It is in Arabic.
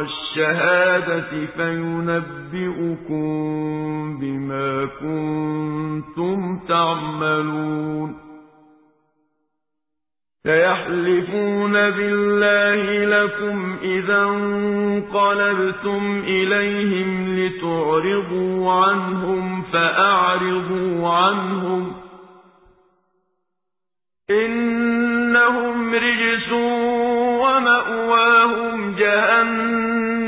والشهادة فينبئكم بما كنتم تعملون. سيحلفون بالله لكم إذا انقلبتم إليهم لتعرضوا عنهم فأعرضوا عنهم. إنهم رجس